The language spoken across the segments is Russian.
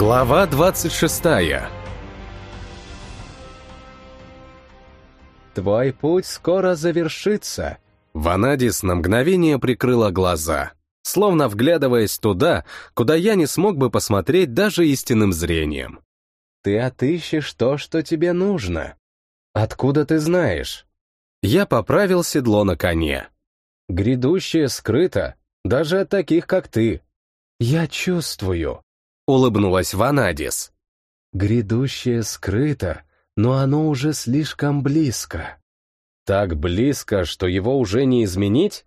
Глава 26 «Твой путь скоро завершится», Ванадис на мгновение прикрыла глаза, словно вглядываясь туда, куда я не смог бы посмотреть даже истинным зрением. «Ты отыщешь то, что тебе нужно. Откуда ты знаешь?» Я поправил седло на коне. «Грядущее скрыто, даже от таких, как ты. Я чувствую», — улыбнулась Ванадис. «Грядущее скрыто, но оно уже слишком близко». Так близко, что его уже не изменить?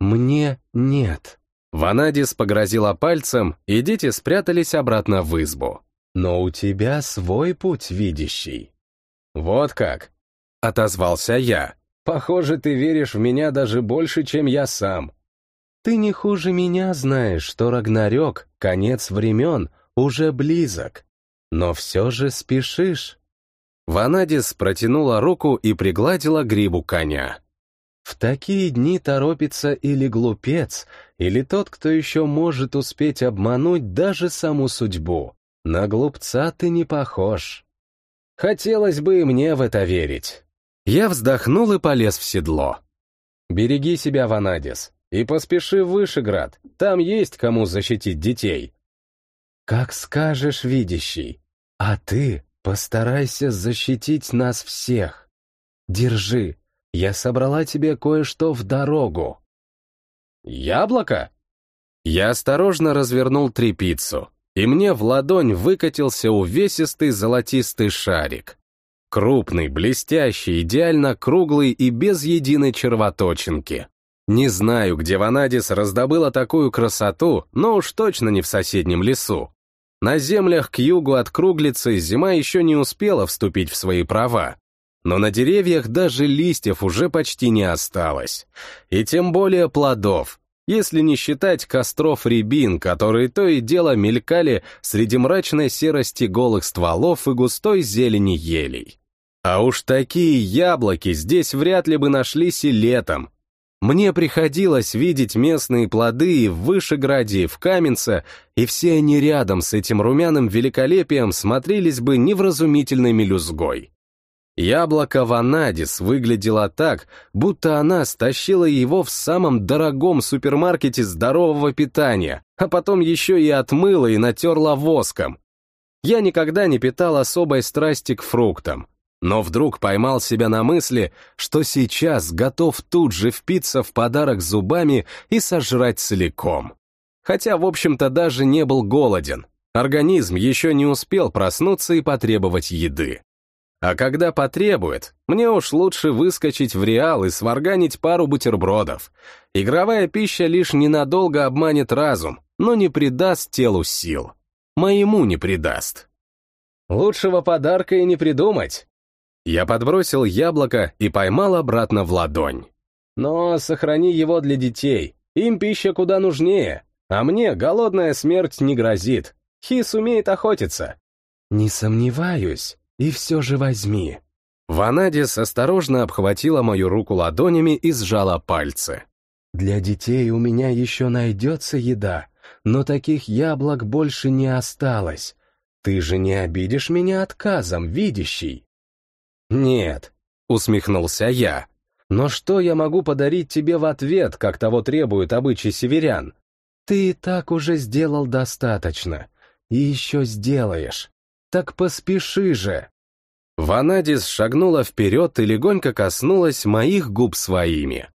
Мне нет. Ванадис погрозила пальцем, и дети спрятались обратно в избу. Но у тебя свой путь видящий. Вот как? Отозвался я. Похоже, ты веришь в меня даже больше, чем я сам. Ты не хуже меня знаешь, что Рагнарёк, конец времен, уже близок. Но все же спешишь. Ванадис протянула руку и пригладила грибу коня. В такие дни торопится или глупец, или тот, кто еще может успеть обмануть даже саму судьбу. На глупца ты не похож. Хотелось бы и мне в это верить. Я вздохнул и полез в седло. Береги себя, Ванадис, и поспеши в Вышеград, там есть кому защитить детей. Как скажешь, видящий. А ты Постарайся защитить нас всех. Держи, я собрала тебе кое-что в дорогу. Яблоко? Я осторожно развернул трепицу, и мне в ладонь выкатился увесистый золотистый шарик. Крупный, блестящий, идеально круглый и без единой червоточинки. Не знаю, где Ванадис раздобыла такую красоту, но уж точно не в соседнем лесу. На землях к югу от Круглицы зима еще не успела вступить в свои права, но на деревьях даже листьев уже почти не осталось, и тем более плодов, если не считать костров рябин, которые то и дело мелькали среди мрачной серости голых стволов и густой зелени елей. А уж такие яблоки здесь вряд ли бы нашлись и летом, мне приходилось видеть местные плоды и в Вышеграде, и в Каменце, и все они рядом с этим румяным великолепием смотрелись бы невразумительной мелюзгой. Яблоко Ванадис выглядело так, будто она стащила его в самом дорогом супермаркете здорового питания, а потом еще и отмыла и натерла воском. Я никогда не питал особой страсти к фруктам, но вдруг поймал себя на мысли, что сейчас готов тут же впиться в подарок зубами и сожрать целиком. Хотя, в общем-то, даже не был голоден. Организм еще не успел проснуться и потребовать еды. А когда потребует, мне уж лучше выскочить в реал и сварганить пару бутербродов. Игровая пища лишь ненадолго обманет разум, но не придаст телу сил. Моему не придаст. Лучшего подарка и не придумать. Я подбросил яблоко и поймал обратно в ладонь. Но сохрани его для детей. Им пища куда нужнее. А мне голодная смерть не грозит. Хис умеет охотиться. Не сомневаюсь. И все же возьми. Ванадис осторожно обхватила мою руку ладонями и сжала пальцы. Для детей у меня еще найдется еда, но таких яблок больше не осталось. Ты же не обидишь меня отказом, видящий? «Нет», — усмехнулся я. «Но что я могу подарить тебе в ответ, как того требует обычай северян? Ты и так уже сделал достаточно. И еще сделаешь. Так поспеши же!» Ванадис шагнула вперед и легонько коснулась моих губ своими.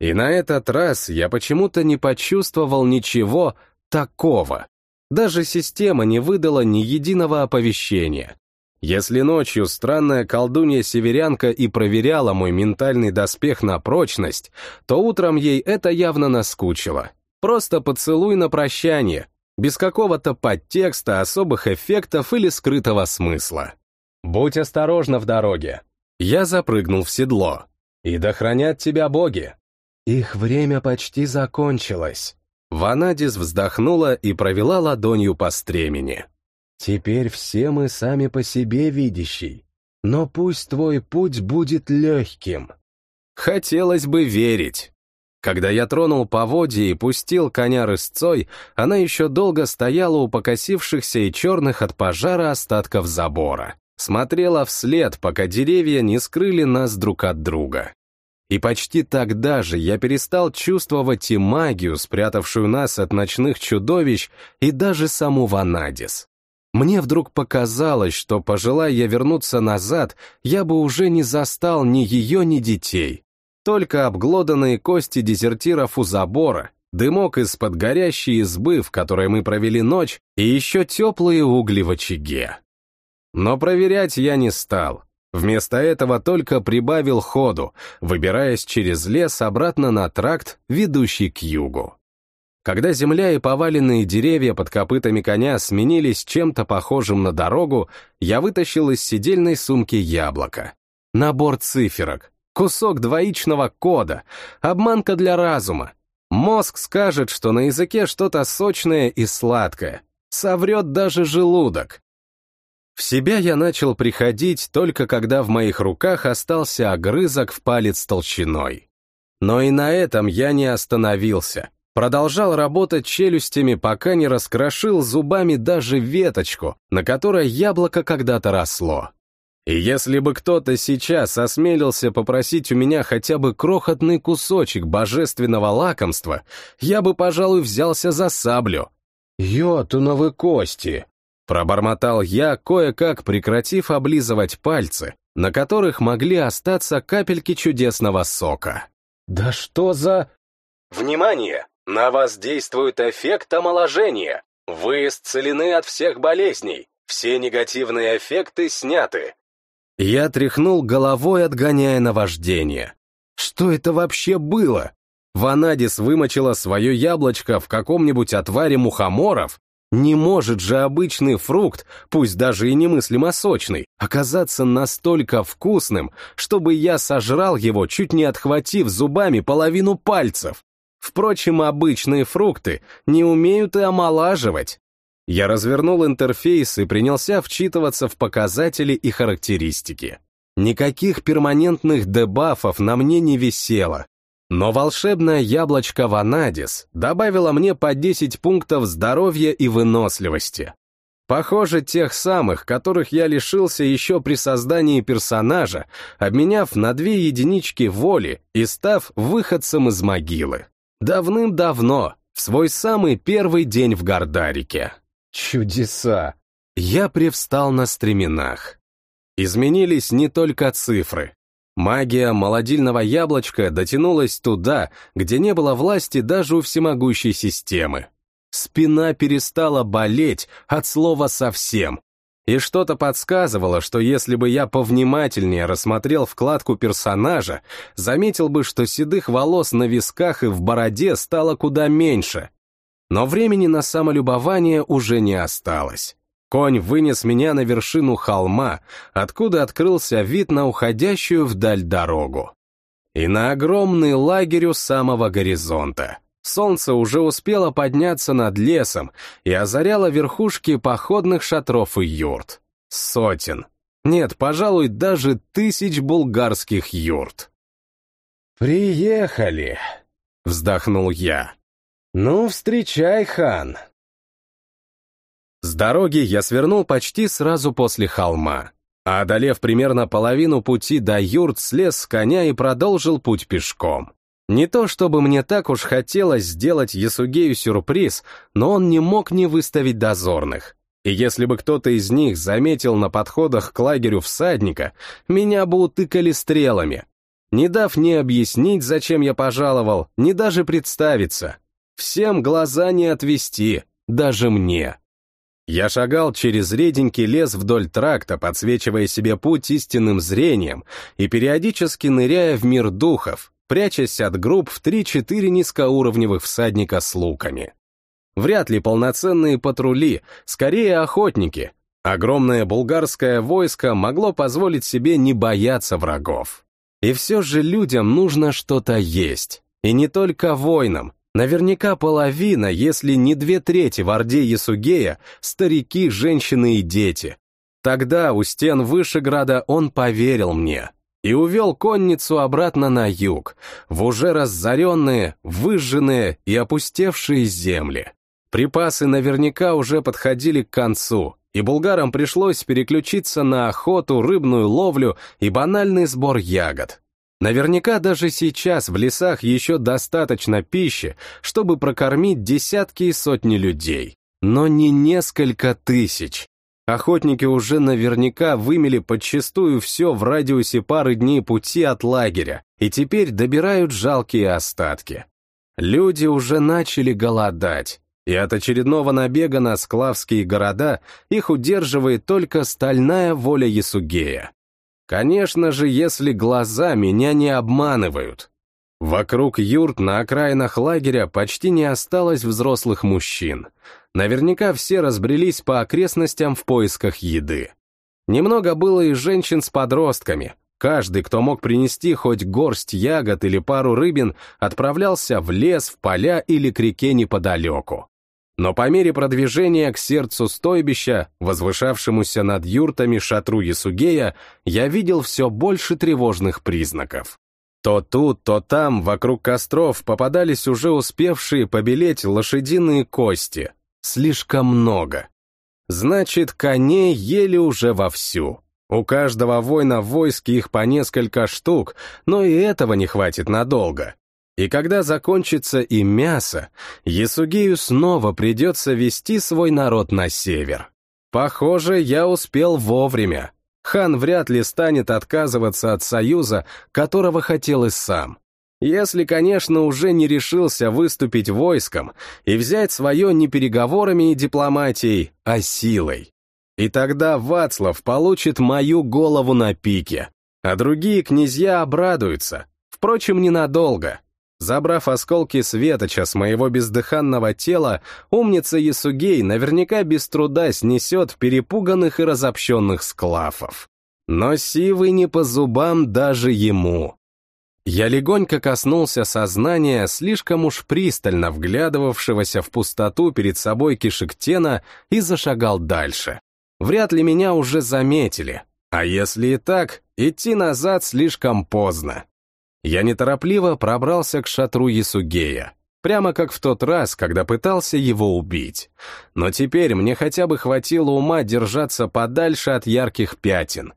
И на этот раз я почему-то не почувствовал ничего такого. Даже система не выдала ни единого оповещения. Если ночью странная колдунья-северянка и проверяла мой ментальный доспех на прочность, то утром ей это явно наскучило. Просто поцелуй на прощание, без какого-то подтекста, особых эффектов или скрытого смысла. «Будь осторожна в дороге». Я запрыгнул в седло. «И да хранят тебя боги». Их время почти закончилось. Ванадис вздохнула и провела ладонью по стремени. Теперь все мы сами по себе видящий, но пусть твой путь будет легким. Хотелось бы верить. Когда я тронул поводья и пустил коня рысцой, она еще долго стояла у покосившихся и черных от пожара остатков забора. Смотрела вслед, пока деревья не скрыли нас друг от друга. И почти тогда же я перестал чувствовать и магию, спрятавшую нас от ночных чудовищ, и даже саму Ванадис. Мне вдруг показалось, что, пожелая я вернуться назад, я бы уже не застал ни ее, ни детей. Только обглоданные кости дезертиров у забора, дымок из-под горящей избы, в которой мы провели ночь, и еще теплые угли в очаге. Но проверять я не стал. Вместо этого только прибавил ходу, выбираясь через лес обратно на тракт, ведущий к югу. Когда земля и поваленные деревья под копытами коня сменились чем-то похожим на дорогу, я вытащил из сидельной сумки яблоко. Набор циферок, кусок двоичного кода, обманка для разума. Мозг скажет, что на языке что-то сочное и сладкое. Соврет даже желудок. В себя я начал приходить только когда в моих руках остался огрызок в палец толщиной. Но и на этом я не остановился. Продолжал работать челюстями, пока не раскрошил зубами даже веточку, на которой яблоко когда-то росло. И если бы кто-то сейчас осмелился попросить у меня хотя бы крохотный кусочек божественного лакомства, я бы, пожалуй, взялся за саблю. «Йотуновы кости!» Пробормотал я, кое-как прекратив облизывать пальцы, на которых могли остаться капельки чудесного сока. «Да что за...» «Внимание! На вас действует эффект омоложения. Вы исцелены от всех болезней. Все негативные эффекты сняты. Я тряхнул головой, отгоняя наваждение. Что это вообще было? Ванадис вымочила свое яблочко в каком-нибудь отваре мухоморов? Не может же обычный фрукт, пусть даже и немыслимо сочный, оказаться настолько вкусным, чтобы я сожрал его, чуть не отхватив зубами половину пальцев. Впрочем, обычные фрукты не умеют и омолаживать. Я развернул интерфейс и принялся вчитываться в показатели и характеристики. Никаких перманентных дебафов на мне не висело, но волшебное яблочко Ванадис добавило мне по 10 пунктов здоровья и выносливости. Похоже, тех самых, которых я лишился еще при создании персонажа, обменяв на две единички воли и став выходцем из могилы. Давным-давно, в свой самый первый день в Гордарике. Чудеса! Я привстал на стременах. Изменились не только цифры. Магия молодильного яблочка дотянулась туда, где не было власти даже у всемогущей системы. Спина перестала болеть от слова совсем. И что-то подсказывало, что если бы я повнимательнее рассмотрел вкладку персонажа, заметил бы, что седых волос на висках и в бороде стало куда меньше — но времени на самолюбование уже не осталось. Конь вынес меня на вершину холма, откуда открылся вид на уходящую вдаль дорогу. И на огромный лагерь у самого горизонта. Солнце уже успело подняться над лесом и озаряло верхушки походных шатров и юрт. Сотен. Нет, пожалуй, даже тысяч булгарских юрт. «Приехали!» — вздохнул я. «Ну, встречай, хан!» С дороги я свернул почти сразу после холма, а одолев примерно половину пути до юрт, слез с коня и продолжил путь пешком. Не то чтобы мне так уж хотелось сделать Ясугею сюрприз, но он не мог не выставить дозорных. И если бы кто-то из них заметил на подходах к лагерю всадника, меня бы утыкали стрелами, не дав ни объяснить, зачем я пожаловал, ни даже представиться. Всем глаза не отвести, даже мне. Я шагал через реденький лес вдоль тракта, подсвечивая себе путь истинным зрением и периодически ныряя в мир духов, прячась от групп в 3-4 низкоуровневых всадника с луками. Вряд ли полноценные патрули, скорее охотники. Огромное булгарское войско могло позволить себе не бояться врагов. И все же людям нужно что-то есть. И не только воинам, Наверняка половина, если не две трети в Орде Ясугея, старики, женщины и дети. Тогда у стен Вышеграда он поверил мне. И увел конницу обратно на юг, в уже разоренные, выжженные и опустевшие земли. Припасы наверняка уже подходили к концу, и булгарам пришлось переключиться на охоту, рыбную ловлю и банальный сбор ягод. Наверняка даже сейчас в лесах еще достаточно пищи, чтобы прокормить десятки и сотни людей, но не несколько тысяч. Охотники уже наверняка вымели подчистую все в радиусе пары дней пути от лагеря и теперь добирают жалкие остатки. Люди уже начали голодать, и от очередного набега на склавские города их удерживает только стальная воля Ясугея. Конечно же, если глаза меня не обманывают. Вокруг юрт на окраинах лагеря почти не осталось взрослых мужчин. Наверняка все разбрелись по окрестностям в поисках еды. Немного было и женщин с подростками. Каждый, кто мог принести хоть горсть ягод или пару рыбин, отправлялся в лес, в поля или к реке неподалеку. Но по мере продвижения к сердцу стойбища, возвышавшемуся над юртами шатру Ясугея, я видел все больше тревожных признаков. То тут, то там, вокруг костров, попадались уже успевшие побелеть лошадиные кости. Слишком много. Значит, коней ели уже вовсю. У каждого воина в войске их по несколько штук, но и этого не хватит надолго. И когда закончится и мясо, Ясугею снова придется вести свой народ на север. Похоже, я успел вовремя. Хан вряд ли станет отказываться от союза, которого хотел и сам. Если, конечно, уже не решился выступить войском и взять свое не переговорами и дипломатией, а силой. И тогда Вацлав получит мою голову на пике, а другие князья обрадуются, впрочем, ненадолго. Забрав осколки светоча с моего бездыханного тела, умница Ясугей наверняка без труда снесет перепуганных и разобщенных склафов. Но сивы не по зубам даже ему. Я легонько коснулся сознания, слишком уж пристально вглядывавшегося в пустоту перед собой Кишектена и зашагал дальше. Вряд ли меня уже заметили, а если и так, идти назад слишком поздно. Я неторопливо пробрался к шатру Ясугея, прямо как в тот раз, когда пытался его убить. Но теперь мне хотя бы хватило ума держаться подальше от ярких пятен.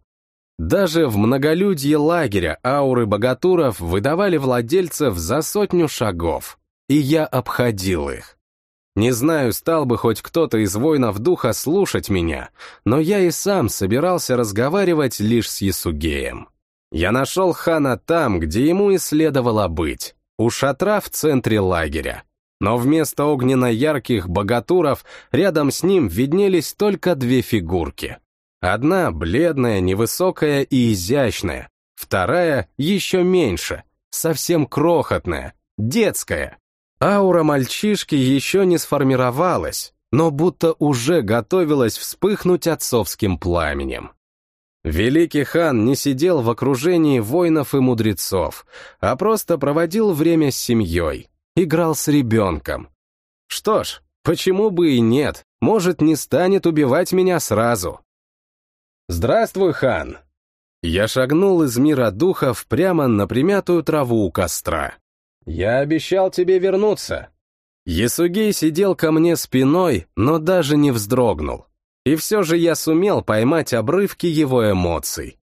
Даже в многолюдье лагеря ауры богатуров выдавали владельцев за сотню шагов, и я обходил их. Не знаю, стал бы хоть кто-то из воинов духа слушать меня, но я и сам собирался разговаривать лишь с Ясугеем. Я нашел хана там, где ему и следовало быть, у шатра в центре лагеря. Но вместо огненно-ярких богатуров рядом с ним виднелись только две фигурки. Одна бледная, невысокая и изящная, вторая еще меньше, совсем крохотная, детская. Аура мальчишки еще не сформировалась, но будто уже готовилась вспыхнуть отцовским пламенем. Великий хан не сидел в окружении воинов и мудрецов, а просто проводил время с семьей, играл с ребенком. Что ж, почему бы и нет, может, не станет убивать меня сразу. «Здравствуй, хан!» Я шагнул из мира духов прямо на примятую траву у костра. «Я обещал тебе вернуться!» Ясугей сидел ко мне спиной, но даже не вздрогнул. И все же я сумел поймать обрывки его эмоций.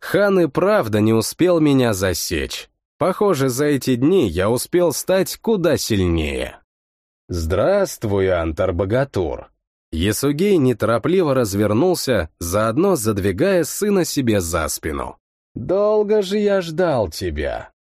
Хан и правда не успел меня засечь. Похоже, за эти дни я успел стать куда сильнее. «Здравствуй, Антар-богатур!» Ясугей неторопливо развернулся, заодно задвигая сына себе за спину. «Долго же я ждал тебя!»